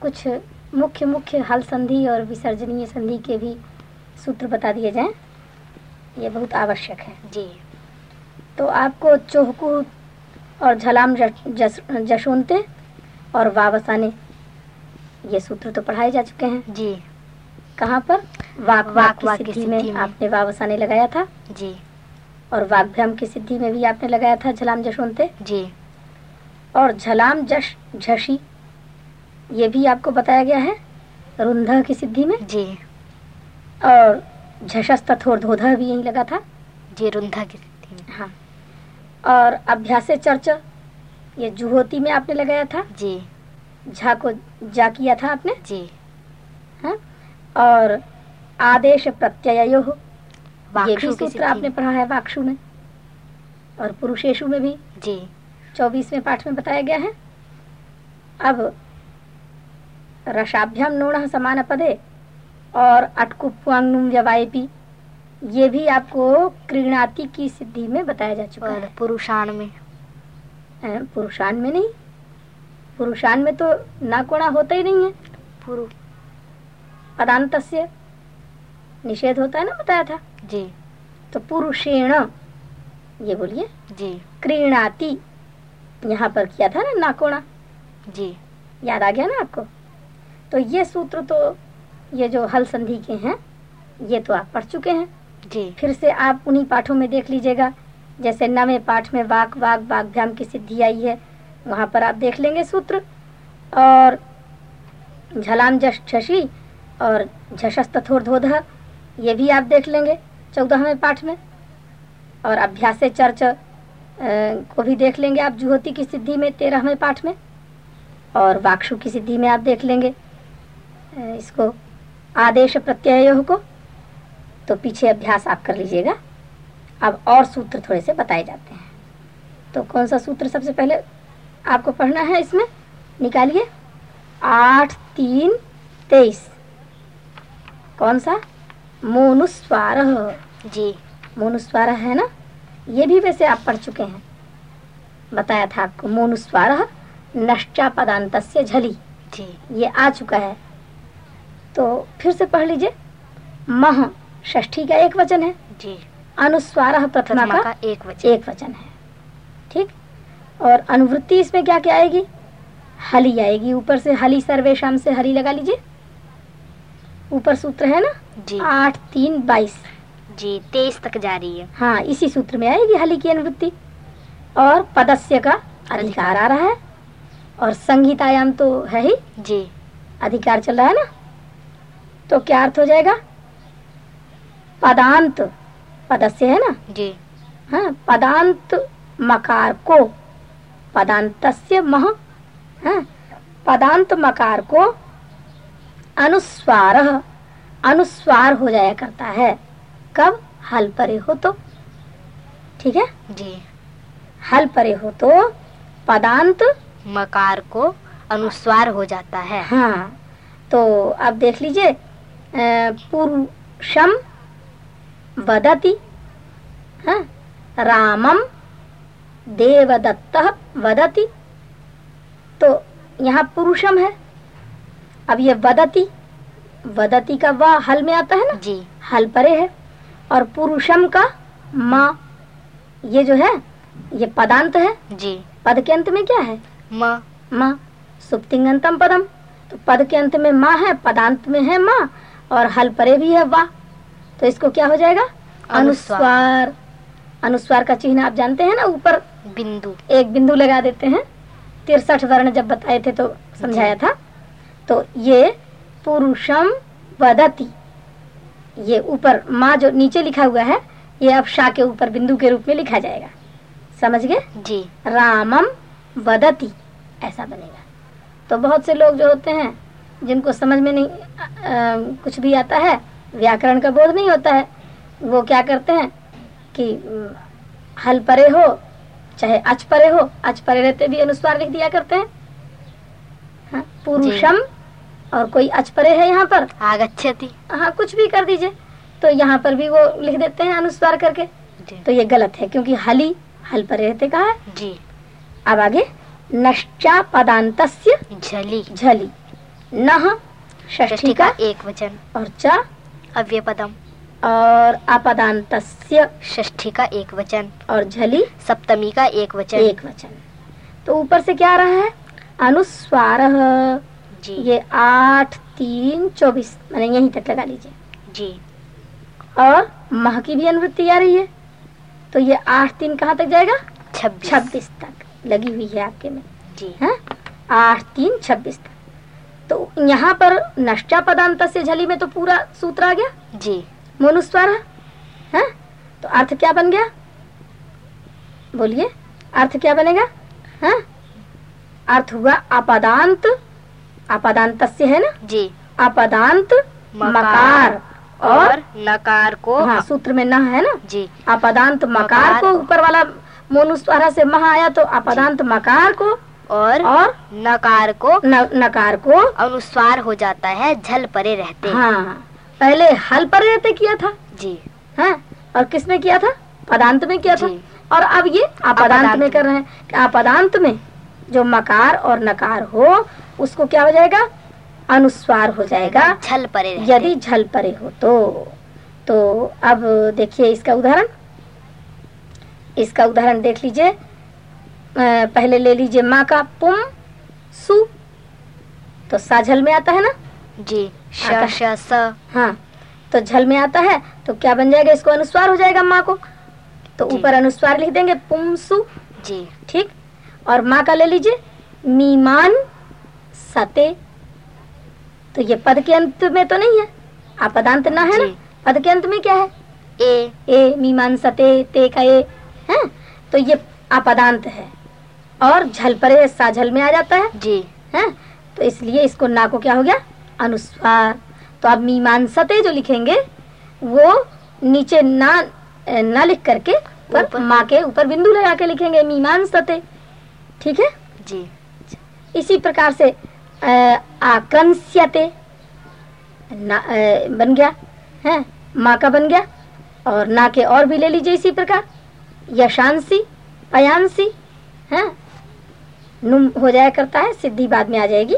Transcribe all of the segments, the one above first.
कुछ मुख्य मुख्य हल संधि और विसर्जनीय संधि के भी सूत्र बता दिए जाएँ। ये बहुत आवश्यक है। जी। तो आपको चोहकू और झलाम जशोनते और वावसाने ये सूत्र तो पढ़ाए जा चुके हैं। जी। कहाँ पर? वाक वाक, वाक की सिद्धि में, में। आपने वावसाने लगाया था। जी। और वाग्भ्रम की सिद्धि में भी आपने लगाया था झलाम जशोनते जी। और झलाम जश झशी ये भी आपको बताया गया है? रुंध की सिद्धि में? जी। और झशस तथोर्धोध भी यही लगा था? जी रुंधा की स्थिति में। हाँ। और अभ्यासे चर्च ये जुहोती में आपने लगाया था? जी। झा को जा किया था आपने? जी। हाँ। और आदेश प्रत्ययो ये भी सूत्र आपने पढ़ा है वाक्षु में। और पुरुषेशु में भी? जी। चौबीसवें पाठ में बताया गया है। अब रसाभ्याम नोण समान पदे और अटकुप्वांगनुम व्यवायपी। ये भी आपको क्रीणाति की सिद्धि में बताया जा चुका है। पुरुषाण में। पुरुषान में नहीं। पुरुषान में तो ना नाकोणा होता ही नहीं है। पुरु पदांत निषेध होता है ना बताया था? जी। तो पुरुषेण ये बोलिए। जी। क्रीणाति यहाँ पर किया था ना नाकोणा। जी। याद आ गया ना आपको? तो ये सूत्र तो ये जो हल संधि के हैं ये तो आप पढ़ चुके हैं। जी। फिर से आप उन्हीं पाठों में देख लीजिएगा। जैसे नवे पाठ में वाक वाक वाग्भ्याम की सिद्धि आई है वहाँ पर आप देख लेंगे सूत्र। और झलाम जश झशी और झशस तथोर्धोध ये भी आप देख लेंगे चौदहवें पाठ में। और अभ्यास चर्च को भी देख लेंगे आप जुहोती की सिद्धि में तेरहवें पाठ में। और वाक्षु की सिद्धि में आप देख लेंगे। इसको आदेश प्रत्यय को तो पीछे अभ्यास आप कर लीजिएगा। अब और सूत्र थोड़े से बताए जाते हैं। तो कौन सा सूत्र सबसे पहले आपको पढ़ना है इसमें? निकालिए। आठ तीन तेईस। कौन सा? मोनुस्वार। जी। मोनुस्वार है ना? ये भी वैसे आप पढ़ चुके हैं। बताया था आपको मोनुस्वार नष्टा पदांतस्य झली। जी। ये आ चुका है। तो फिर से पढ़ लीजिए। मह षष्ठी का एक वचन है। जी। अनुस्वार प्रथमा का का एक वचन। एक वचन है। ठीक? और अनुवृत्ति इसमें क्या क्या आएगी? हली आएगी। ऊपर से हली सर्वेशम से हरी लगा लीजिए। ऊपर सूत्र है ना? जी। आठ तीन बाईस। जी तेईस तक जा रही है। हाँ इसी सूत्र में आएगी हली की अनुवृत्ति। और पदस्य का अधिकार आ रहा है। और संगीतायाम तो है ही। जी। अधिकार चल रहा है ना? तो क्या अर्थ हो जाएगा? पदांत पदस्य है ना? जी। हाँ पदांत मकार को पदांतस्य मह हाँ पदांत मकार को अनुस्वार अनुस्वार हो जाया करता है। कब? हल परे हो तो। ठीक है? जी। हल परे हो तो पदांत मकार को अनुस्वार हो जाता है। हाँ तो अब देख लीजिए पुरुषम वदति हाँ रामम देवदत्त वदति। तो यहाँ पुरुषम है। अब ये वदति वदति का वह हल में आता है ना? जी। हल परे है। और पुरुषम का माँ ये जो है ये पदांत है। जी। पद के अंत में क्या है? म। माँ सुप्तिंगंतम पदम। तो पद के अंत में माँ है पदांत में है माँ। और हल परे भी है वाह। तो इसको क्या हो जाएगा? अनुस्वार। अनुस्वार। का चिन्ह आप जानते हैं ना ऊपर? बिंदु। एक बिंदु लगा देते हैं। तिरसठ वर्ण जब बताए थे तो समझाया था। तो ये पुरुषम वदति। ये ऊपर माँ जो नीचे लिखा हुआ है ये अब शाह के ऊपर बिंदु के रूप में लिखा जाएगा। समझ गए? जी। रामम वदती। ऐसा बनेगा। तो बहुत से लोग जो होते हैं जिनको समझ में नहीं अ, अ, कुछ भी आता है व्याकरण का बोध नहीं होता है वो क्या करते हैं कि हल परे हो चाहे अच परे हो अच परे रहते भी अनुस्वार लिख दिया करते हैं। हाँ, पुरुषम और कोई अच परे है यहाँ पर। आगच्छति। हाँ कुछ भी कर दीजिए। तो यहाँ पर भी वो लिख देते हैं अनुस्वार करके। तो ये गलत है क्योंकि हली हल परे रहते कहा है? जी। अब आगे नश्चा पदांत झली। झली। षष्ठी का का एक वचन। और च अव्य पदम और अपदांत षष्ठी का एक वचन। और झली? सप्तमी का एक वचन। एक वचन। तो ऊपर से क्या आ रहा है? अनुस्वार। जी। ये आठ तीन चौबीस। मैंने यहीं तक लगा लीजिए। जी। और माह की भी अनुवृत्ति आ रही है। तो ये आठ तीन कहाँ तक जाएगा? छब्बीस। छब्बीस तक। लगी हुई है आपके में। जी। है? आठ तीन छब्बीस तक। तो यहाँ पर नष्टा पदांत से झली में तो पूरा सूत्र आ गया? जी। मोनुस्वार? है? तो अर्थ क्या बन गया? बोलिए अर्थ क्या बनेगा? है? अर्थ हुआ अपदांत। अपदांत से है ना? जी। अपदांत मकार और नकार को हाँ सूत्र में न है ना? जी। अपदांत मकार मकार को ऊपर वाला मोनुस्वारा से महा आया तो अपदांत मकार को और और नकार को न, नकार को अनुस्वार हो जाता है झल परे रहते। हाँ पहले हल पर रहते किया था। जी। हाँ और किसमें किया था? पदांत में किया था। और अब ये अपदांत में कर रहे हैं कि अपदांत में जो मकार और नकार हो उसको क्या हो जाएगा? अनुस्वार हो जाएगा। झल परे यदि झल परे हो तो तो अब देखिए इसका उदाहरण। इसका उदाहरण देख लीजिए। पहले ले लीजिए माँ का पुम सु। तो सा झल में आता है ना? जी श श स। हाँ तो झल में आता है तो क्या बन जाएगा? इसको अनुस्वार हो जाएगा माँ को। तो ऊपर अनुस्वार लिख देंगे पुमसु जी। ठीक? और माँ का ले लीजिए मीमान सते। तो ये पद के अंत में तो नहीं है। अपदांत ना है ना? पद के अंत में क्या है? ए। ए मीमान सते ते का ए। है तो ये अपदांत है। और झल परे सा झल में आ जाता है। जी। है? तो इसलिए इसको ना को क्या हो गया? अनुस्वार तो अब मीमांसते जो लिखेंगे वो नीचे ना ना लिख करके पर माँ के ऊपर बिंदु लगा के लिखेंगे मीमांसते ठीक है? जी। इसी प्रकार से आक्रंस्यते बन गया। है? माँ का बन गया। और ना के और भी ले लीजिए इसी प्रकार। यशांसी पयांसी। है? नुम हो जाया करता है सिद्धि बाद में आ जाएगी।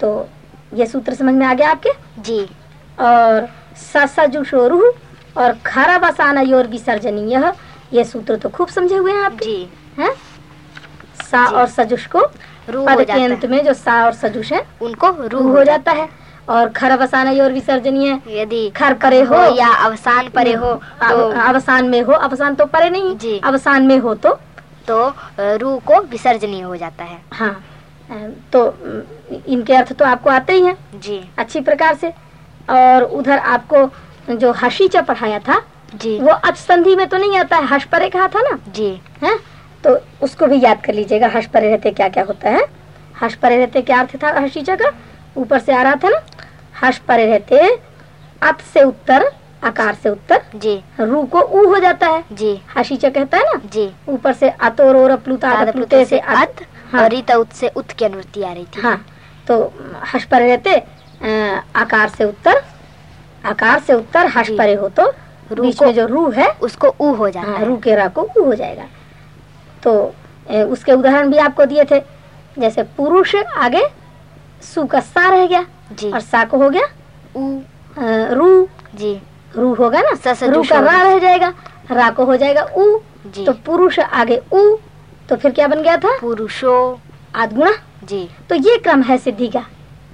तो ये सूत्र समझ में आ गया आपके? जी। और ससजुषोरु और खरा बसाना योर विसर्जनीय ये सूत्र तो खूब समझे हुए हैं आपके। जी। हैं? सा जी। और सजुष को रू पद हो के अंत में जो सा और सजुष है उनको रू हो जाता है। और खर बसाना योर विसर्जनीय यदि खर परे हो या अवसान परे हो तो अवसान में हो अवसान तो परे नहीं। अवसान में हो तो तो अ, रू को विसर्जनीय हो जाता है। हाँ तो इनके अर्थ तो आपको आते ही हैं। जी। अच्छी प्रकार से। और उधर आपको जो हशीचा पढ़ाया था जी। वो अच संधि में तो नहीं आता है हश परे कहा था ना? जी। है? तो उसको भी याद कर लीजिएगा हश परे रहते क्या क्या होता है। हश परे रहते क्या अर्थ था हशीचा का? ऊपर से आ रहा था ना? हश परे रहते अत से उत्तर आकार से उत्तर? जी। रू को ऊ हो जाता है। जी। हशीचा कहता है ना? जी। ऊपर से अतोर और प्लुता से अत हाँ। और रीता उत से उत की अनुवृत्ति आ रही थी। हाँ। तो हश परे रहते आकार से उत्तर। आकार से उत्तर हस। परे हो तो रू को- में जो रू है उसको ऊ हो जाता हाँ, है। रू के रा को ऊ हो जाएगा। तो ए, उसके उदाहरण भी आपको दिए थे। जैसे पुरुष आगे सु का सा रह गया जी। और सा को हो गया ऊ। रू। जी। रू होगा ना? स से रू का रा रह जाएगा रा को हो जाएगा उ जी। तो पुरुष आगे उ तो फिर क्या बन गया था? पुरुषो। आदगुणा। जी। तो ये क्रम है सिद्धि का।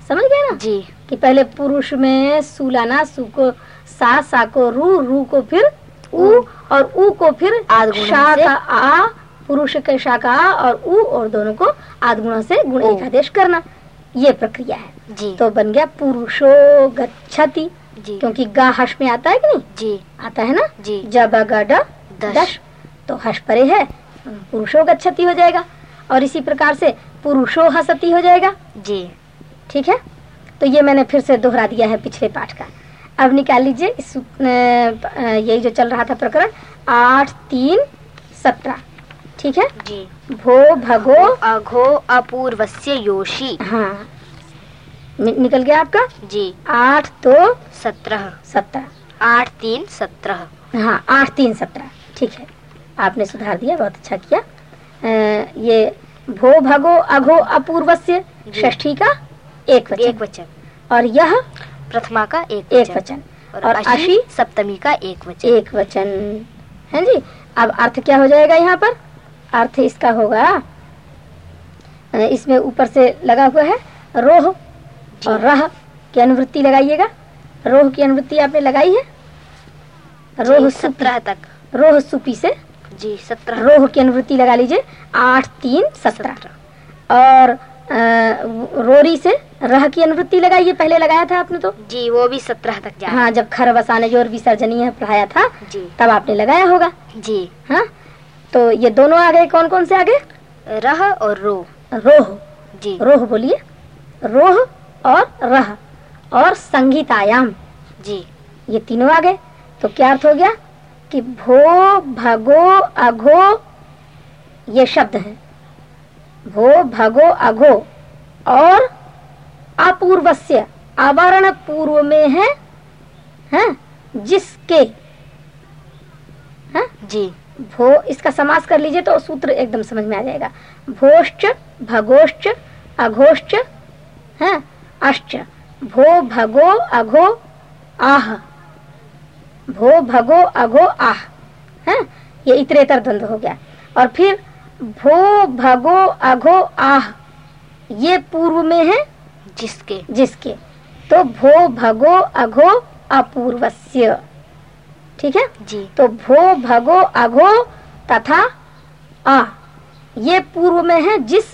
समझ गया ना? जी। कि पहले पुरुष में सु लाना सु को सा सा को रू रू को फिर उ और ऊ को फिर शा का आ पुरुष के शा का आ और उ और दोनों को आदगुणा से गुण ओ। एकादेश करना। ये प्रक्रिया है। जी। तो बन गया पुरुषो गच्छति। जी। क्योंकि गा हर्ष में आता है कि नहीं? जी। आता है ना? जी। जब गड दश। दश। तो हर्ष परे है पुरुषो गच्छति हो जाएगा। और इसी प्रकार से पुरुषो हसती हो जाएगा। जी। ठीक है? तो ये मैंने फिर से दोहरा दिया है पिछले पाठ का। अब निकाल लीजिए इस यही जो चल रहा था प्रकरण आठ तीन सत्रह। ठीक है? जी। भो भगो अघो अपूर्वस्य योषी। हाँ। नि, निकल गया आपका? जी। आठ दो सत्रह। सत्रह। आठ तीन सत्रह। हाँ आठ तीन सत्रह। ठीक है। आपने सुधार दिया बहुत अच्छा किया। अ, ये भो भगो अघो अपूर्व जी। षष्ठी का एक वचन। एक वचन। और यह प्रथमा का एक वचन, एक वचन। और, अशी सप्तमी का एक वचन। एक वचन। है जी? अब अर्थ क्या हो जाएगा यहाँ पर? अर्थ इसका होगा। इसमें ऊपर से लगा हुआ है रोह। और रह की अनुवृत्ति लगाइएगा। रोह की अनुवृत्ति आपने लगाई है? रोह सत्रह तक। रोह सुपी से? जी सत्रह। रोह की अनुवृत्ति लगा लीजिए। आठ तीन सत्रह। और अ, रोरी से रह की अनुवृत्ति लगाइए। पहले लगाया था आपने तो? जी वो भी सत्रह तक जा हाँ। जब खर बसाने ज़ोर विसर्जनीय पढ़ाया था जी। तब आपने लगाया होगा। जी। हाँ? तो ये दोनों आ गए कौन कौन से आगे? रह और रोह। रोह। जी। रोह बोलिए। रोह और रह और संगीतायाम। जी। ये तीनों आ गए। तो क्या अर्थ हो गया? कि भो भगो अघो ये शब्द है। भो भगो अघो और अपूर्वस्य आवरण पूर्व में है हैं जिसके हैं? जी। भो इसका समास कर लीजिए तो सूत्र एकदम समझ में आ जाएगा। भोश्च भगोश्च अघोश्च हैं? अश्च। भो भगो अघो आह। भो भगो अघो आह। है ये इतरेतर द्वंद्व हो गया। और फिर भो भगो अघो आह। ये पूर्व में है? जिसके। जिसके। तो भो भगो अघो अपूर्वस्य। ठीक है? जी। तो भो भगो अघो तथा आ ये पूर्व में है जिस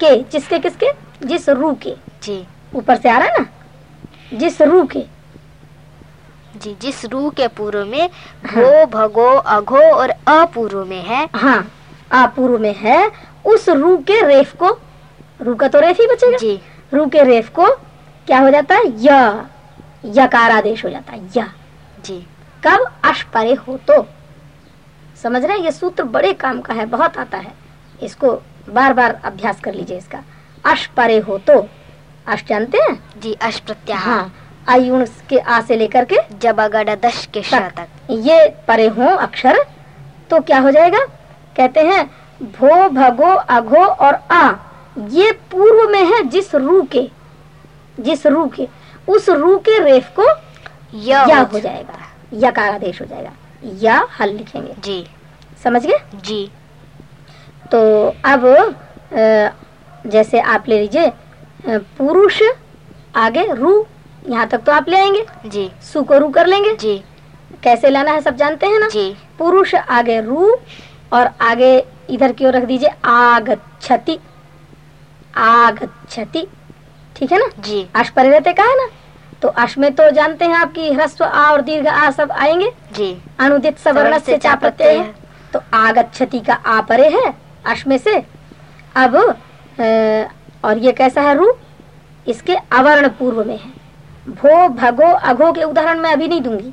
के जिसके किसके? जिस रू के। जी। ऊपर से आ रहा है ना? जिस रू के। जी जिस रू के पूर्व में भो भगो अघो और अपूर्व में है। हाँ आ पूर्व में है। उस रू के रेफ को रू का तो रेफ ही बचेगा। जी। रू के रेफ को क्या हो जाता है? य यकारादेश हो जाता है य। जी। कब अश परे हो तो। समझ रहे हैं? ये सूत्र बड़े काम का है बहुत आता है। इसको बार बार अभ्यास कर लीजिए इसका। अश परे हो तो। अश जानते हैं? जी अश प्रत्याह हाँ आयुण के आ से लेकर के जबगड दश के श तक। तक। ये परे हो अक्षर तो क्या हो जाएगा? कहते हैं भो भगो अघो और आ ये पूर्व में है जिस रू के जिस रू के उस रू के रेफ को य या हो जाएगा यकार आदेश हो जाएगा या हल लिखेंगे। जी। समझ गए? जी। तो अब जैसे आप ले लीजिए पुरुष आगे रू यहाँ तक तो आप ले आएँगे। जी। सु को रू कर लेंगे। जी। कैसे लाना है सब जानते हैं ना? जी। पुरुष आगे रू और आगे इधर की ओर रख दीजिए आगच्छति। आगच्छति। ठीक है ना? जी। अश परे रहते कहा है ना? तो अश में तो जानते हैं आपकी ह्रस्व आ और दीर्घ आ सब आएँगे। जी। अनुदित सवर्ण से चा प्रत्यय है। तो आगच्छति का आ परे है अश में से। अब और ये कैसा है रू इसके अवर्ण पूर्व में है। भो भगो अघो के उदाहरण मैं अभी नहीं दूँगी।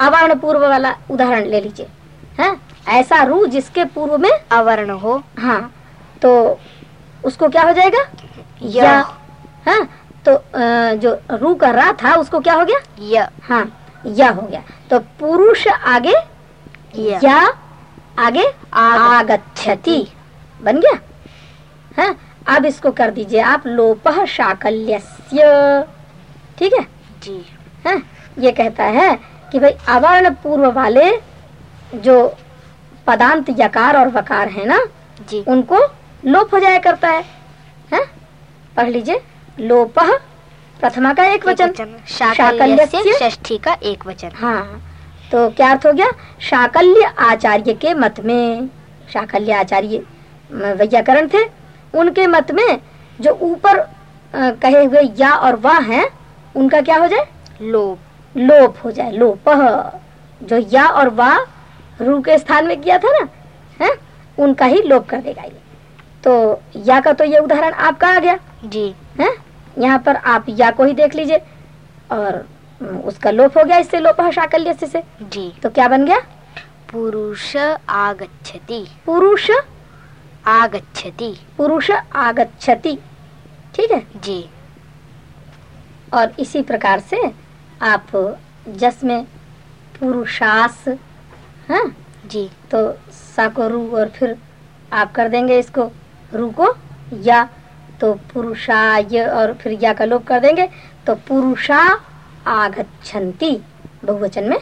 अवर्ण पूर्व वाला उदाहरण ले लीजिए। हैं? ऐसा रू जिसके पूर्व में अवर्ण हो। हाँ तो उसको क्या हो जाएगा? य। या हाँ? तो जो रू का रा था उसको क्या हो गया? य। हाँ या हो गया। तो पुरुष आगे य। या आगे आगच्छति। बन गया? हाँ? अब इसको कर दीजिए आप लोपह शाकल्यस्य। ठीक है? जी। है ये कहता है कि भाई अवर्ण पूर्व वाले जो पदांत यकार और वकार है ना जी। उनको लोप हो जाया करता है। हैं? पढ़ लीजिए। लोपह प्रथमा का एक वचन वचन। शाकल्यस्य षष्ठी का एक वचन। हाँ तो क्या अर्थ हो गया? शाकल्य आचार्य के मत में। शाकल्य आचार्य व्याकरण थे। उनके मत में जो ऊपर कहे हुए या और वाह हैं उनका क्या हो जाए? लोप लोप हो जाए। लोप जो या और वाह रू के स्थान में किया था ना है उनका ही लोप कर देगा ये। तो या का तो ये उदाहरण आपका आ गया। जी। है यहाँ पर आप या को ही देख लीजिए। और उसका लोप हो गया इससे लोप शाकल्य से, जी। तो क्या बन गया? पुरुष आगच्छति। पुरुष आगच्छति। पुरुष आगच्छति। ठीक है? जी। और इसी प्रकार से आप जस में पुरुषास हाँ? जी। तो सा को रू और फिर आप कर देंगे इसको। रू को या तो पुरुषाय और फिर या का लोप कर देंगे तो पुरुषा आगच्छन्ति। बहुवचन में?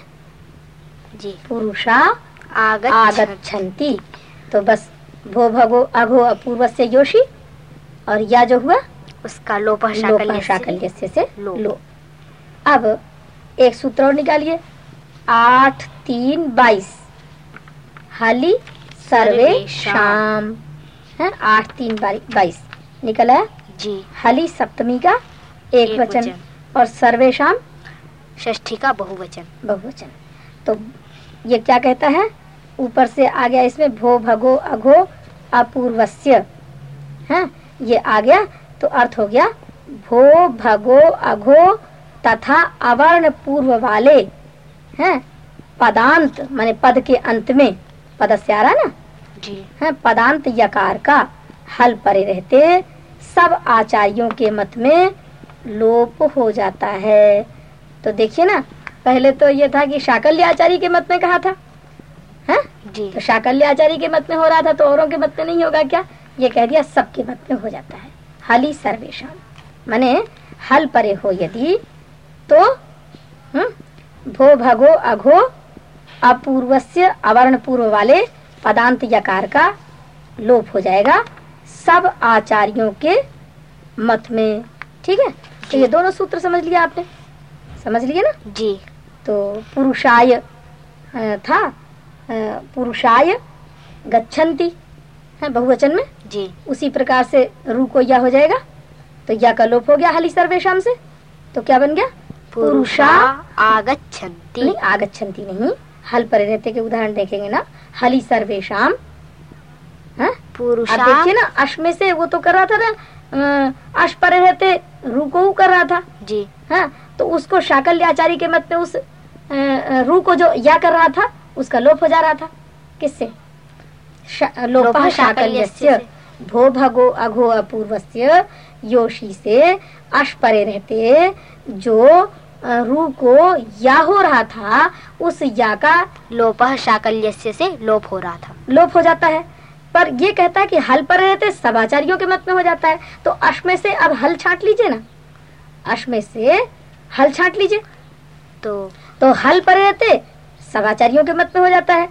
जी। पुरुषा आगच्छन्ति। आगच्छन्ति। तो बस भो भगो अघो अपूर्व से योशी और या जो हुआ उसका लोप शाकल्य से से लो। लो अब एक सूत्र और निकालिए। आठ तीन बाईस। हाली सर्वे शाम। है? आठ तीन बाईस। निकला है? जी। हली सप्तमी का एक, एक वचन। और सर्वेशाम षष्ठी का बहुवचन। बहुवचन। तो ये क्या कहता है? ऊपर से आ गया इसमें भो भगो अघो अपूर्वस्य। है ये आ गया तो अर्थ हो गया भो भगो अघो तथा अवर्ण पूर्व वाले हैं पदांत माने पद के अंत में। पद से आ रहा ना? जी। है पदांत यकार का हल परे रहते सब आचार्यों के मत में लोप हो जाता है। तो देखिए ना पहले तो ये था कि शाकल्य आचार्य के मत में कहा था। है? जी। तो शाकल्य आचार्य के मत में हो रहा था तो औरों के मत में नहीं होगा क्या? ये कह दिया सबके मत में हो जाता है। हली सर्वेशम मने हल परे हो यदि तो हम्म, भो भगो अघो अपूर्वस्य अवर्ण पूर्व वाले पदांत यकार का लोप हो जाएगा। सब आचार्यों के मत में। ठीक है? तो ये दोनों सूत्र समझ लिया आपने? समझ लिए ना? जी। तो पुरुषाय था। पुरुषाय गच्छन्ति। है बहुवचन में? जी। उसी प्रकार से रू को या हो जाएगा तो या का लोप हो गया हली सर्वेशम से तो क्या बन गया? पुरुषा आगच्छन्ति। नहीं आगच्छन्ति नहीं। हल पर रहते के उदाहरण देखेंगे ना। हली सर्वेशम पुरुषा देखिए ना अश में से वो तो कर रहा था ना अश पर रहते रू को कर रहा था। जी। हाँ तो उसको शाकल्य आचार्य के मत में उस रू को जो या कर रहा था उसका लोप हो जा रहा था। किससे? शा- लोपः भो भगो अघो अपूर्वस्य योशी से अश परे रहते जो रू को या हो रहा था उस या का लोपः शाकल्यस्य से लोप हो रहा था। लोप हो जाता है। पर ये कहता है कि हल पर रहते सबाचार्यों के मत में हो जाता है। तो अश में से अब हल छाट लीजिए ना। अश में से हल छाट लीजिए। तो तो हल पर रहते सब आचार्यों के मत में हो जाता है।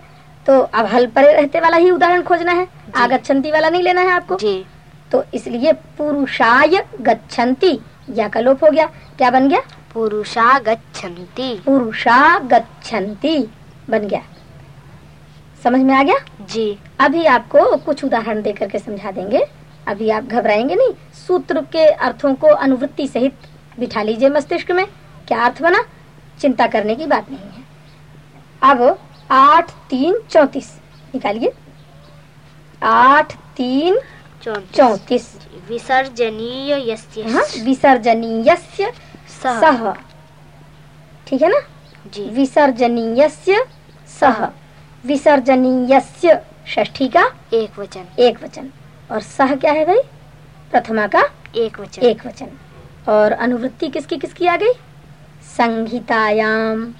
तो अब हल पर रहते वाला ही उदाहरण खोजना है। आगच्छन्ति वाला नहीं लेना है आपको। जी। तो इसलिए पुरुषाय गच्छन्ति। या का लोप हो गया। क्या बन गया? पुरुषा गच्छन्ति। पुरुषा गच्छन्ति। बन गया। समझ में आ गया? जी। अभी आपको कुछ उदाहरण दे करके समझा देंगे। अभी आप घबराएँगे नहीं। सूत्र के अर्थों को अनुवृत्ति सहित बिठा लीजिए मस्तिष्क में। क्या अर्थ बना? चिंता करने की बात नहीं है। अब आठ तीन चौतीस। निकालिए। आठ तीन चौंतीस। विसर्जनीय हाँ, विसर्जनीयस्य सह। सह। ठीक है ना? जी। विसर्जनीयस्य सह। विसर्जनीयस्य ष्ठी का एक वचन। एक वचन। और सह क्या है भाई? प्रथमा का एक वचन। एक वचन। और अनुवृत्ति किसकी किसकी आ गई? संहितायाम।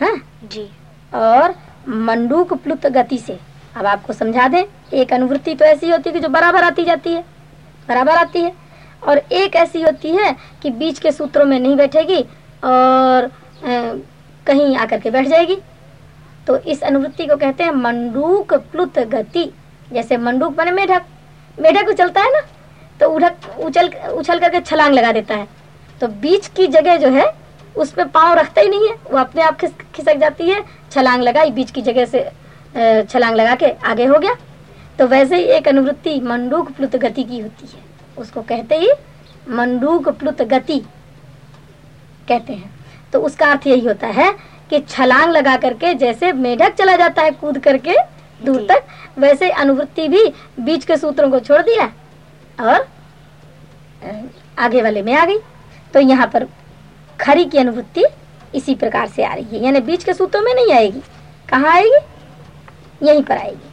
हाँ? जी। और मंडूक प्लुत गति से। अब आपको समझा दें एक अनुवृत्ति तो ऐसी होती है कि जो बराबर आती जाती है। बराबर आती है। और एक ऐसी होती है कि बीच के सूत्रों में नहीं बैठेगी और अ, कहीं आकर के बैठ जाएगी। तो इस अनुवृत्ति को कहते हैं मंडूक प्लुत गति। जैसे मंडूक बने मेढक। मेढक उछलता है ना? तो उड़क उछल उछल करके छलांग लगा देता है। तो बीच की जगह जो है उसमें पाँव रखता ही नहीं है। वो अपने आप खिस, खिसक जाती है। छलांग लगाई बीच की जगह से छलांग लगा के आगे हो गया। तो वैसे ही एक अनुवृत्ति मंडूक प्लुत गति की होती है। उसको कहते ही मंडूक प्लुत गति कहते हैं। तो उसका अर्थ यही होता है कि छलांग लगा करके जैसे मेढक चला जाता है कूद करके दूर तक वैसे अनुवृत्ति भी बीच के सूत्रों को छोड़ दिया और आगे वाले में आ गई। तो यहाँ पर खरी की अनुभूति इसी प्रकार से आ रही है। यानी बीच के सूत्रों में नहीं आएगी। कहाँ आएगी? यहीं पर आएगी।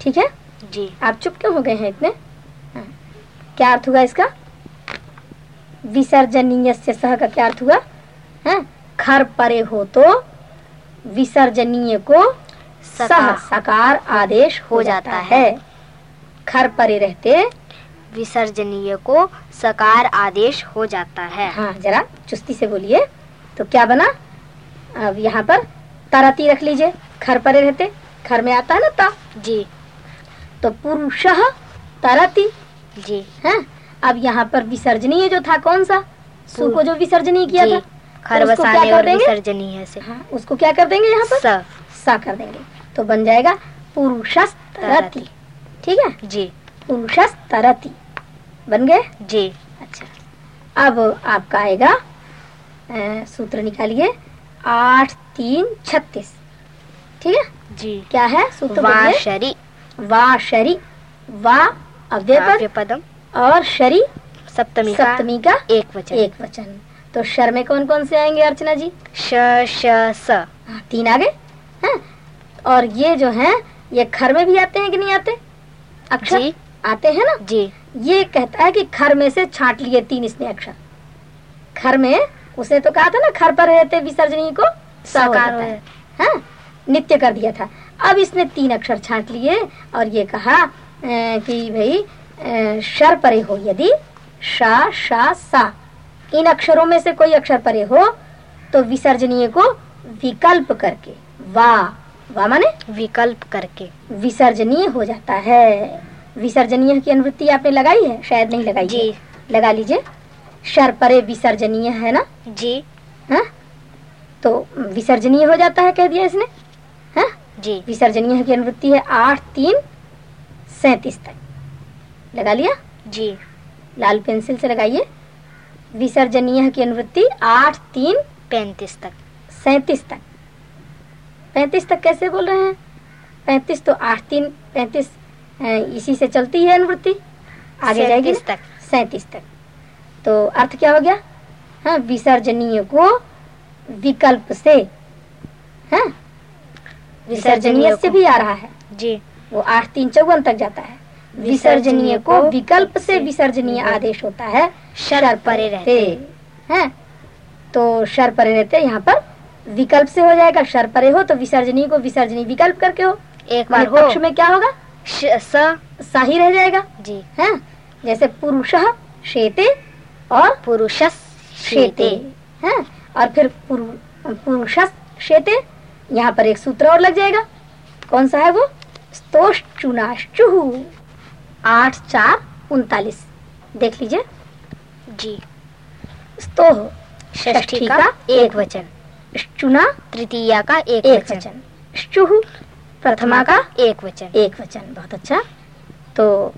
ठीक है? जी। आप चुप क्यों हो गए हैं इतने? हाँ। क्या अर्थ हुआ इसका? विसर्जनीय से सह का क्या अर्थ हुआ? है। खर परे हो तो विसर्जनीय को सह सकार। आदेश हो हो जाता है। खर परे रहते विसर्जनीय को सकार आदेश हो जाता है। हाँ जरा चुस्ती से बोलिए। तो क्या बना? अब यहाँ पर तरती रख लीजिए। खर परे रहते खर में आता है ना ता? जी। तो पुरुष तरती। जी। है अब यहाँ पर विसर्जनीय जो था कौन सा? सु को जो विसर्जनीय किया था। खर तो बसाने और? विसर्जनीय से। हाँ उसको क्या कर देंगे यहाँ पर? स। सा कर देंगे। तो बन जाएगा पुरुषस्तरति ठीक है? जी। पुरुषस्तरति बन गए? जी। अच्छा। अब आपका आएगा सूत्र निकालिए। आठ तीन छत्तीस। ठीक है? जी। क्या है? सूत्र बोलिए। वाशरी। वा शरी वा अव्यय पदम और शरी। सप्तमी का सप्तमी का एक वचन। एक वचन। तो शर में कौन कौन से आएँगे अर्चना जी? श श स। हाँ, तीन आ गए। हैं। और ये जो है ये खर में भी आते हैं कि नहीं आते? अक्षर? आते हैं ना? जी। ये कहता है कि खर में से छांट लिए तीन इसने अक्षर खर में उसने तो कहा था ना खर पर रहते विसर्जनी को साकार हो है। हाँ? नित्य कर दिया था। अब इसने तीन अक्षर छाट लिए और ये कहा अ, कि भाई शर परे हो यदि शा शा सा। इन अक्षरों में से कोई अक्षर परे हो तो विसर्जनीय को विकल्प करके वा। वा माने? विकल्प करके। विसर्जनीय हो जाता है। विसर्जनीय की अनुवृत्ति आपने लगाई है? शायद नहीं लगाई जी। लगा लीजिए। शर परे विसर्जनीय है ना? जी। हाँ? तो विसर्जनीय हो जाता है कह दिया इसने। हाँ? जी। विसर्जनीय की अनुवृत्ति है आठ तीन सैतीस तक। लगा लिया? जी। लाल पेंसिल से लगाइए। विसर्जनीय की अनुवृत्ति आठ तीन पैंतीस तक। सैतीस तक। पैंतीस तक कैसे बोल रहे हैं? पैंतीस तो आठ तीन पैंतीस इसी से चलती है अनुवृत्ति। आगे जाएगी तक। सैतीस तक। तो अर्थ क्या हो गया? हाँ विसर्जनीय को विकल्प से हाँ विसर्जनीय से भी आ रहा है। जी। वो आठ तीन चौवन तक जाता है। विसर्जनीय को विकल्प से विसर्जनीय आदेश होता है। शर परे रहते। हैं तो शर परे रहते यहाँ पर विकल्प से हो जाएगा। शर परे हो तो विसर्जनीय को विसर्जनीय विकल्प करके हो। एक बार पक्ष में क्या होगा? स सही रह जाएगा। जी। है? जैसे पुरुष शेते और पुरुष शेते हैं? और फिर पुरुष शेते यहाँ पर एक सूत्र और लग जाएगा। कौन सा है वो? स्तोश्चुनाश्चुहु आठ चार उनतालीस। देख लीजिए। जी। स्तोह षष्ठी का एक वचन। चुना तृतीया का एक एक वचन। वचन। प्रथमा का एक वचन। एक वचन बहुत अच्छा। तो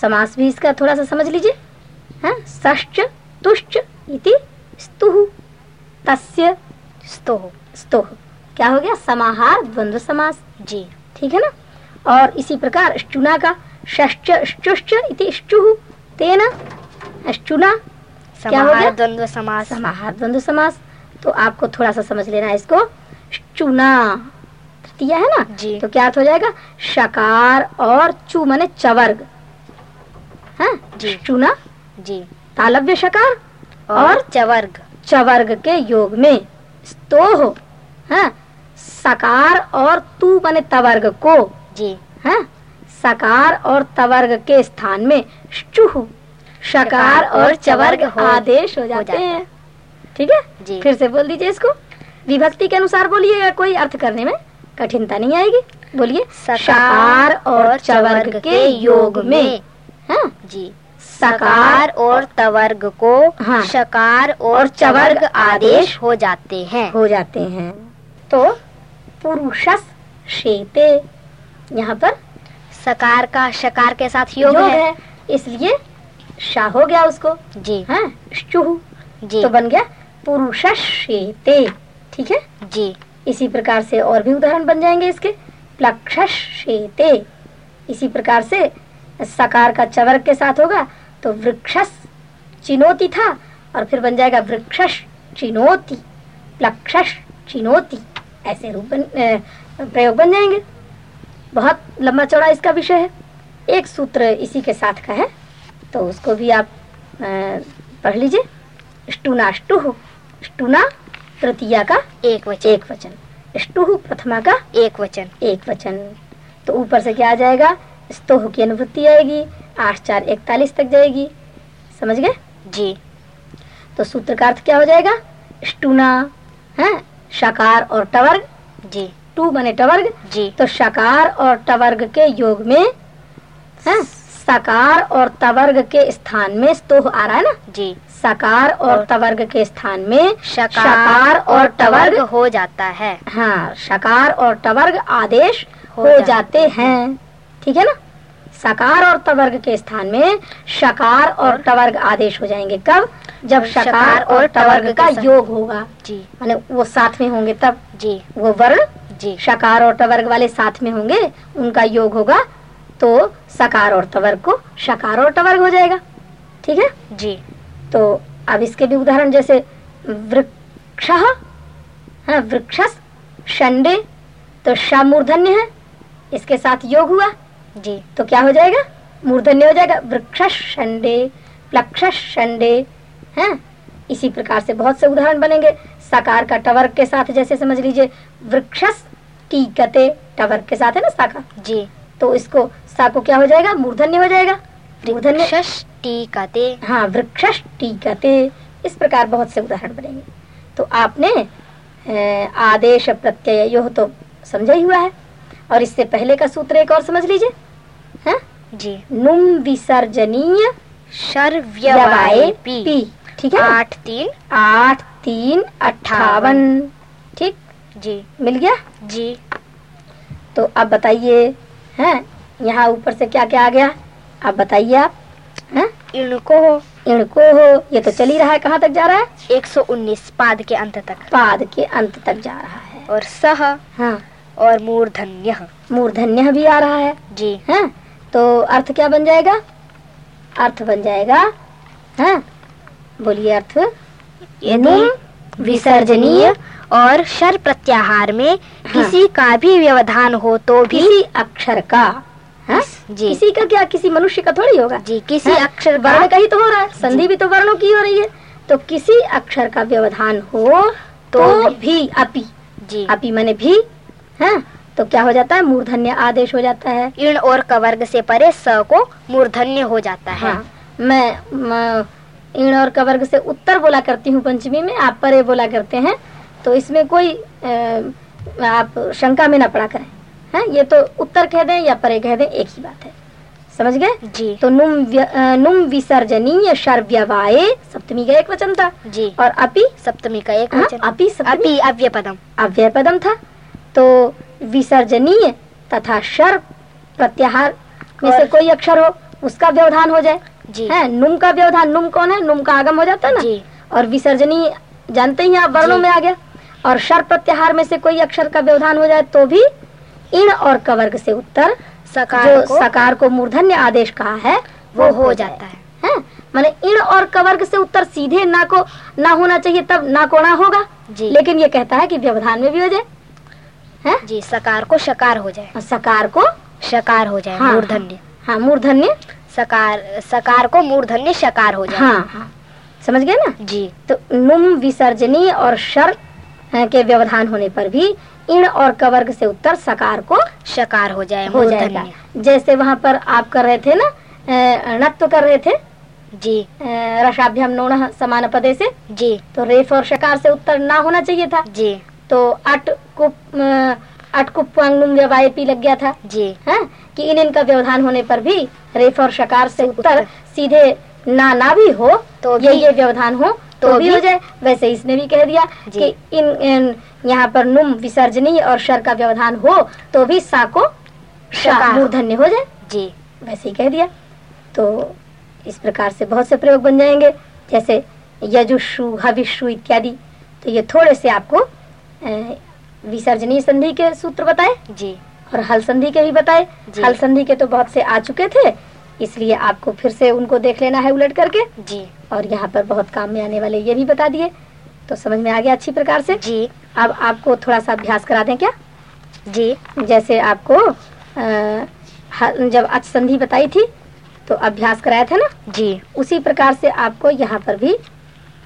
समास भी इसका थोड़ा सा समझ लीजिए। हाँ सश्च तुश्च इति स्तुः तस्य स्तोह। स्तोह। क्या हो गया? समाहार द्वंद्व समास। जी ठीक है ना? और इसी प्रकार चुना का षश्च श्चुश्च इति श्चुः तेन श्चुना क्या हो गया? समाहार द्वंद्व समास। समाहार द्वंद्व समास। तो आपको थोड़ा सा समझ लेना है इसको। चुना तृतीय है ना जी। तो क्या अर्थ हो जाएगा? शकार और चू माने चवर्ग। हाँ? जी। चुना जी। तालव्य शकार और और चवर्ग। चवर्ग के योग में स्तोह। हाँ? सकार और तू माने तवर्ग को। जी। है? सकार और तवर्ग के स्थान में श्चुह शकार और चवर्ग आदेश हो जाते हैं। ठीक है? जी। फिर से बोल दीजिए इसको। विभक्ति के अनुसार बोलिएगा कोई अर्थ करने में। कठिनता नहीं आएगी? बोलिए। सकार और चवर्ग के योग में। हाँ? जी। सकार और तवर्ग को हाँ। शकार और चवर्ग आदेश हो जाते हैं। हो जाते हैं। तो पुरुषस शेते यहाँ पर सकार का शकार के साथ योग, योग है। है। इसलिए शाह हो गया उसको। जी। हाँ? श्चुह जी। तो बन गया पुरुषेते ठीक है? जी। इसी प्रकार से और भी उदाहरण बन जाएँगे इसके। प्लक्षेते इसी प्रकार से सकार का चवर्ग के साथ होगा तो वृक्षस चिनोती था, और फिर बन जाएगा वृक्षस चिनोती। प्लक्षस चिनोती। ऐसे रूप बन प्रयोग बन जाएँगे। बहुत लंबा चौड़ा इसका विषय है। एक सूत्र इसी के साथ का है तो उसको भी आप पढ़ लीजिए। स्टुनाष्टुह स्टुना तृतीया का एक वचन। एक वचन। स्टुह प्रथमा का एक वचन। एक वचन। तो ऊपर से क्या आ जाएगा? स्तोह की अनुवृत्ति आएगी आठ चार इकतालीस तक जाएगी। समझ गए? जी। तो सूत्र का अर्थ क्या हो जाएगा? स्टूना है? शकार और टवर्ग। जी। टू बने टवर्ग। जी। तो शकार और टवर्ग के योग में है? सकार और तवर्ग के स्थान में स्तोह आ रहा है ना? जी। सकार और तवर्ग के स्थान में शकार और टवर्ग हो जाता है। हाँ शकार और टवर्ग आदेश हो हो, जाते हैं। ठीक है ना? सकार और तवर्ग के स्थान में शकार और टवर्ग आदेश हो जाएँगे कब? जब शकार और टवर्ग का योग होगा। जी। माने वो साथ में होंगे तब? जी। वो वर्ण? जी। शकार और टवर्ग वाले साथ में होंगे उनका योग होगा तो सकार और तवर्ग को शकार और टवर्ग हो जाएगा। ठीक है? जी। तो अब इसके भी उदाहरण जैसे वृक्ष हाँ वृक्षस, शंडे तो श मूर्धन्य है। इसके साथ योग हुआ। जी तो क्या हो जाएगा? मूर्धन्य हो जाएगा। वृक्षस, शंडे, प्लक्षस, शंडे, हैं, इसी प्रकार से बहुत से उदाहरण बनेंगे। साकार का टवर के साथ जैसे समझ लीजिए, वृक्षस, टीकते टवर के साथ है ना साका? जी तो इसको सा को क्या हो जाएगा? मूर्धन्य हो जाएगा। मूर्धन्य षष्टिकते हाँ वृक्ष टीकते इस प्रकार बहुत से उदाहरण बनेंगे। तो आपने आदेश प्रत्यय यो तो समझा ही हुआ है। और इससे पहले का सूत्र एक और समझ लीजिए। हाँ? जी। नुम विसर्जनीय ठीक है? आठ तीन। आठ तीन अट्ठावन। ठीक? जी। मिल गया? जी। तो अब बताइए हैं? यहाँ ऊपर से क्या क्या आ गया? अब बताइए आप हैं? इनको हो। इनको हो ये तो चल ही रहा है कहाँ तक जा रहा है? 119 पाद के अंत तक। पाद के अंत तक जा रहा है। और सह। हाँ। और मूर्धन्य। मूर्धन्य भी आ रहा है। जी। है? तो अर्थ क्या बन जाएगा? अर्थ बन जाएगा हैं? बोलिए अर्थ। यदि विसर्जनीय और शर प्रत्याहार में किसी का भी व्यवधान हो तो भी अक्षर का। हाँ? जी। किसी का क्या? किसी मनुष्य का थोड़ी होगा? जी किसी हैं? अक्षर वर्ण का ही तो हो रहा है। संधि भी तो वर्णों की हो रही है। तो किसी अक्षर का व्यवधान हो तो, तो भी। अपी। जी। अपी माने भी। है? तो क्या हो जाता है? मूर्धन्य आदेश हो जाता है। इण और कवर्ग से परे स को मूर्धन्य हो जाता है। हाँ। मैं, मैं और कवर्ग से उत्तर बोला करती हूँ पंचमी में आप परे बोला करते हैं। तो इसमें कोई आप शंका में न पड़ा करें। हैं? ये तो उत्तर कह दें या परे कह दें एक ही बात है। समझ गए? जी। तो नुम नुम विसर्जनीय शर्व्यवाये सप्तमी का एक वचन था। जी। और अपि? सप्तमी का एक हाँ, वचन। अपि सप्तमी। अपि अव्य पदम अव्यय पदम था। तो विसर्जनीय तथा शर प्रत्याहार में से कोई अक्षर हो उसका व्यवधान हो जाए। जी। है? नुम का व्यवधान नुम कौन है? नुम का आगम हो जाता है ना? जी। और विसर्जनीय जानते ही आप वर्णों में आ गया। और शर्व प्रत्याहार में से कोई अक्षर का व्यवधान हो जाए तो भी इन और कवर्ग से उत्तर सकार जो को सकार को मूर्धन्य आदेश कहा है वो हो जाता है। है? माने इन और कवर्ग से उत्तर सीधे ना को ना होना चाहिए तब ना को ना होगा। जी। लेकिन ये कहता है कि व्यवधान में भी हो जाए। है? जी सकार को शकार हो जाए। सकार को शकार हो जाए हाँ, मूर्धन्य। हाँ मूर्धन्य। सकार सकार को मूर्धन्य शकार हो जाए। हाँ। हाँ। समझ गए ना? जी। तो नुम विसर्जनी और शर के व्यवधान होने पर भी इन और कवर्ग से उत्तर सकार को शकार हो जाए हो जाएगा। जैसे वहाँ पर आप कर रहे थे ना नत्व कर रहे थे? जी। रसाभ्याम नोण समान पदे से? जी। तो रेफ और शकार से उत्तर ना होना चाहिए था? जी। तो अट कुप अट व्यवाय पी लग गया था? जी। है? कि इन इनका व्यवधान होने पर भी रेफ और शकार से उत्तर उत्तर। सीधे ना ना भी हो तो ये ये व्यवधान हो तो, तो भी भी- हो जाए। वैसे इसने भी कह दिया कि इन, इन यहाँ पर नुम विसर्जनीय और शर का व्यवधान हो तो भी सा को। मूर्धन्य हो जाए। जी। वैसे ही कह दिया। तो इस प्रकार से बहुत से प्रयोग बन जाएँगे जैसे यजुषु हविषु इत्यादि। तो ये थोड़े से आपको विसर्जनीय संधि के सूत्र बताए जी। और हल संधि के भी बताए। हल संधि के तो बहुत से आ चुके थे इसलिए आपको फिर से उनको देख लेना है उलट करके। जी। और यहाँ पर बहुत काम में आने वाले ये भी बता दिए। तो समझ में आ गया अच्छी प्रकार से? जी। अब आपको थोड़ा सा अभ्यास करा दें क्या? जी। जैसे आपको ह- जब अच संधि बताई थी तो अभ्यास कराया था ना? जी। उसी प्रकार से आपको यहाँ पर भी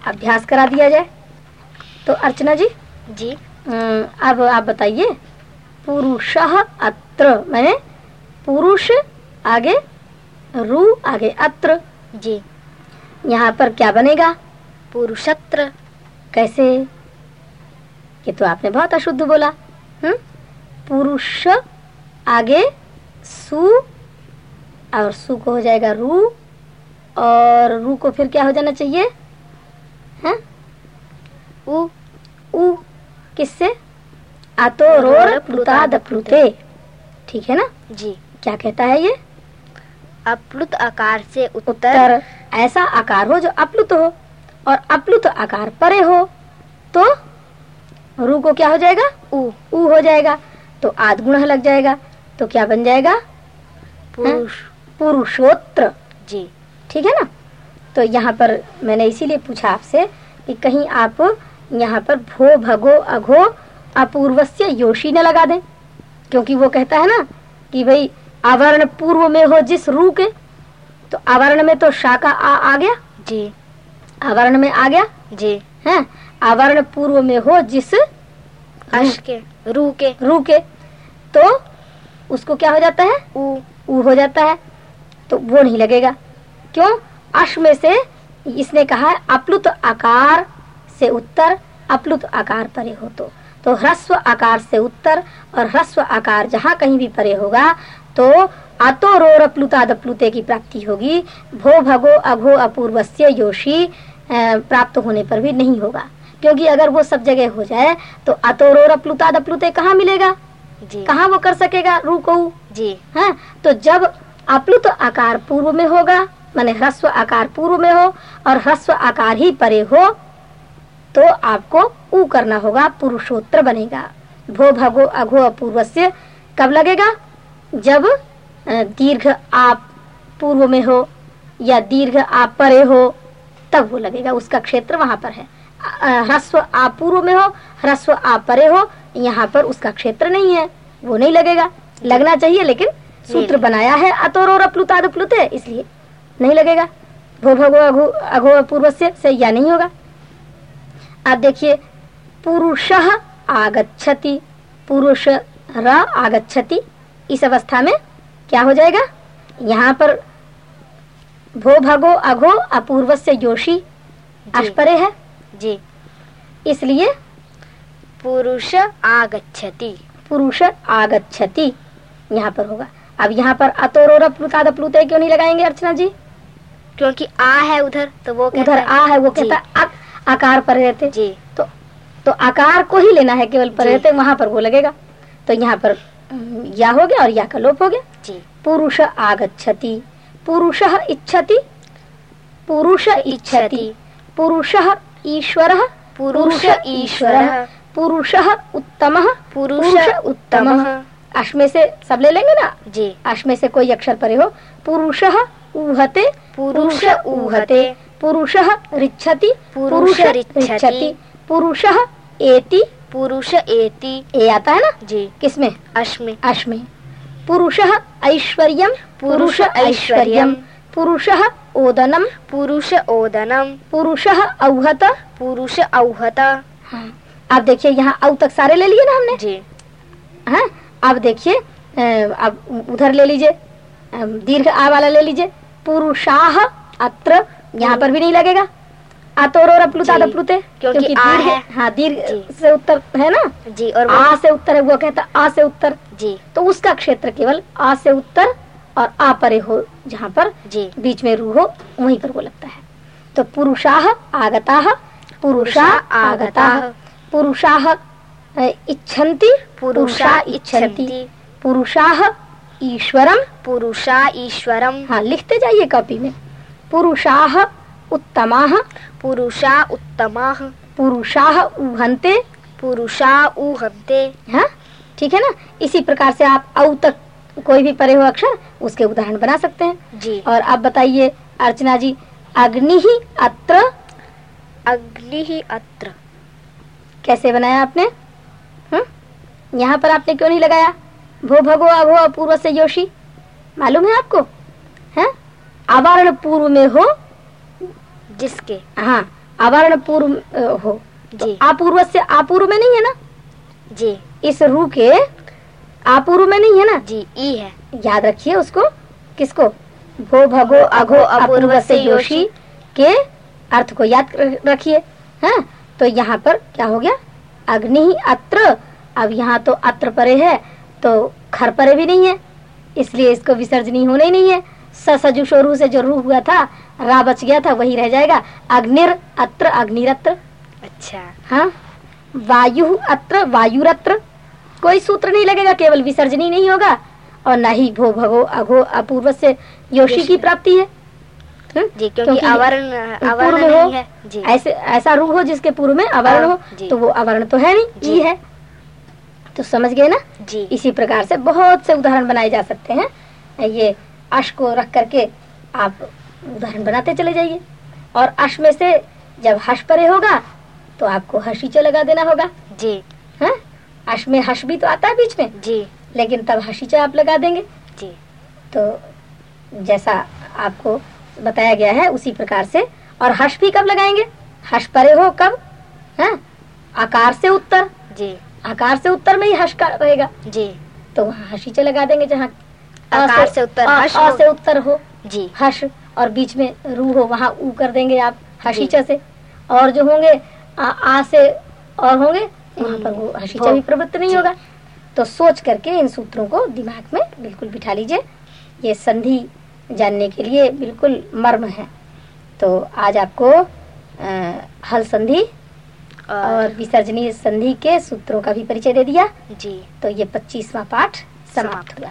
अभ्यास करा दिया जाए। तो अर्चना जी? जी। अब आप बताइए पुरुष अत्र मैंने पुरुष आगे रू आगे अत्र। जी। यहाँ पर क्या बनेगा? पुरुषत्र कैसे? ये तो आपने बहुत अशुद्ध बोला। हम्म? पुरुष आगे सु और सु को हो जाएगा रू और रू को फिर क्या हो जाना चाहिए? हैं? उ उ किससे? अतोरोर प्लुताद प्लुते। ठीक है ना? जी। क्या कहता है ये? अप्लुत आकार से उत्तर उत्तर। ऐसा आकार हो जो अप्लुत हो और अप्लुत आकार परे हो तो रू को क्या हो जाएगा? उ उ हो जाएगा तो आदगुण लग जाएगा तो क्या बन जाएगा? पुरुष। पुरुषोत्र। जी। ठीक है ना? तो यहाँ पर मैंने इसीलिए पूछा आपसे कि कहीं आप यहाँ पर भो भगो अघो अपूर्वस्य योशी न लगा दें क्योंकि वो कहता है ना कि भाई आवरण पूर्व में हो जिस रू के तो आवरण में तो शाका आ, आ गया? जी। आवरण में आ गया? जी। है आवरण पूर्व में हो जिस अश के रू के। रू के तो उसको क्या हो जाता है? उ ऊ हो जाता है तो वो नहीं लगेगा। क्यों? अश में से इसने कहा है अप्लुत आकार से उत्तर अप्लुत आकार परे हो तो। तो ह्रस्व आकार से उत्तर और ह्रस्व आकार जहाँ कहीं भी परे होगा तो अतो रोर प्लुताद प्लुते की प्राप्ति होगी। भो भगो अघो अपूर्वस्य योशी प्राप्त होने पर भी नहीं होगा। क्योंकि अगर वो सब जगह हो जाए तो अतो रोर प्लुताद प्लुते कहाँ मिलेगा? जी। कहाँ वो कर सकेगा? रू को? जी। है तो जब अप्लुत आकार पूर्व में होगा माने ह्रस्व आकार पूर्व में हो और ह्रस्व आकार ही परे हो तो आपको ऊ करना होगा पुरुषोत्र बनेगा। भो भगो अघो अपूर्वस्य कब लगेगा? जब दीर्घ आप पूर्व में हो या दीर्घ आप परे हो तब वो लगेगा उसका क्षेत्र वहाँ पर है। ह्रस्व आप पूर्व में हो ह्रस्व आप परे हो यहाँ पर उसका क्षेत्र नहीं है वो नहीं लगेगा। लगना चाहिए लेकिन सूत्र बनाया है अतोर और प्लुताद प्लुते इसलिए नहीं लगेगा। भो भगो अघो अघो पूर्व से, से या नहीं होगा। आप देखिए पुरुष आगच्छति पुरुष र आगच्छति इस अवस्था में क्या हो जाएगा? यहाँ पर भो भगो अघो अपूर्व से योशी अष्परे है। जी। इसलिए पुरुष आगच्छति। पुरुष आगच्छति। यहाँ पर होगा। अब यहाँ पर अतोर प्लुताद प्लुते क्यों नहीं लगाएँगे अर्चना जी? क्योंकि आ है उधर तो वो उधर आ है वो कहता है आकार पर रहते। जी। तो तो आकार को ही लेना है केवल पर रहते वहाँ पर वो लगेगा। तो यहाँ पर या हो गया और या का लोप हो गया। पुरुष आगच्छति। पुरुष इच्छति पुरुष इच्छति। पुरुष ईश्वर पुरुष ईश्वरः, पुरुष उत्तम पुरुष उत्तमः। अश में से सब ले लेंगे ना? जी। अश में से कोई अक्षर परे हो। पुरुष ऊहते पुरुष ऊहते। पुरुष रिच्छति पुरुष रिच्छति, पुरुष एति। पुरुष एति। ए आता है ना? जी। किसमें? अश्मि। अश में पुरुष ऐश्वर्यम पुरुष ऐश्वर्यम पुरुष ओदनम पुरुष ओदनम पुरुष औहत पुरुष औहत। अब देखिए यहाँ औ तक सारे ले लिए ना हमने? जी। हाँ अब देखिए अब उधर ले लीजिए दीर्घ आ वाला ले लीजिए। पुरुषाह अत्र यहाँ पर भी नहीं लगेगा। अतोर और अप्लुता जी, प्लुते क्योंकि आ है। हाँ। दीर्घ से उत्तर है ना? जी और आ से उत्तर है वो कहता आ से उत्तर। जी। तो उसका क्षेत्र केवल आ से उत्तर और आ परे हो जहाँ पर जी। बीच में रू हो वहीं पर वो लगता है। तो पुरुषाह आगता पुरुषा आगता। पुरुषाः अ, इच्छन्ति पुरुषा इच्छन्ति। पुरुषाः ईश्वरम। पुरुषा ईश्वरम। हाँ लिखते जाइए कॉपी में। पुरुषाः उत्तमाः पुरुषा उत्तमाः। पुरुषाः ऊहन्ते? पुरुषा ऊहन्ते। हाँ ठीक है ना? इसी प्रकार से आप औ तक कोई भी परे हो अक्षर उसके उदाहरण बना सकते हैं। जी। और अब बताइए अर्चना जी अग्नि ही अत्र? अग्नि ही अत्र। कैसे बनाया आपने? हम्म यहाँ पर आपने क्यों नहीं लगाया? भो भगो अभो अपूर्व से योशी। मालूम है आपको? है? आवरण पूर्व में हो जिसके। हाँ आवरण पूर्व हो। तो जी। अपूर्व से अपूर्व में नहीं है ना? जी। इस रू के अपूर्व में नहीं है ना? जी ई है। याद रखिए उसको। किसको? भो भगो अघो अपूर्व से योशी के अर्थ को याद रखिए। हाँ तो यहाँ पर क्या हो गया? अग्नि ही अत्र। अब यहाँ तो अत्र परे है तो खर परे भी नहीं है। इसलिए इसको विसर्जनी होना ही नहीं है। सजु शोरू से जो रू हुआ था रा बच गया था वही रह जाएगा। अग्निर अत्र अग्निरत्र। अच्छा। हाँ? वायु अत्र वायुरत्र। कोई सूत्र नहीं लगेगा केवल विसर्जनी नहीं होगा। और न ही भो भगो अघो अपूर्व से योशी की प्राप्ति है। हम्म? जी क्योंकि अवर्ण अवर्ण नहीं है। जी। ऐसे ऐसा रूप हो जिसके पूर्व में अवर्ण हो तो वो अवर्ण तो है नहीं जी। है। तो समझ गए ना? जी। इसी प्रकार से बहुत से उदाहरण बनाए जा सकते हैं। ये अश को रख करके आप उदाहरण बनाते चले जाइए। और अश में से जब हश परे होगा तो आपको हशीचा लगा देना होगा। जी। है? हाँ? अश में हश भी तो आता है बीच में। जी। लेकिन तब हशीचा आप लगा देंगे। जी। तो जैसा आपको बताया गया है उसी प्रकार से। और हश भी कब लगाएँगे? हश परे हो कब? है? हाँ? आकार से उत्तर। जी। आकार से उत्तर में ही हश का रहेगा। जी। तो वहाँ हशीचे लगा देंगे जहाँ आकार से उत्तर हश से उत्तर हो। जी। हश और बीच में रू हो वहाँ ऊ कर देंगे आप हशीचा से। और जो होंगे आ, आ से और होंगे वहाँ पर वो हशीचा भी प्रवृत्त नहीं होगा। तो सोच करके इन सूत्रों को दिमाग में बिल्कुल बिठा लीजिए। ये संधि जानने के लिए बिल्कुल मर्म है। तो आज आपको आ, हल संधि और विसर्जनीय संधि के सूत्रों का भी परिचय दे दिया। जी। तो ये पच्चीसवा पाठ समाप्त। हुआ।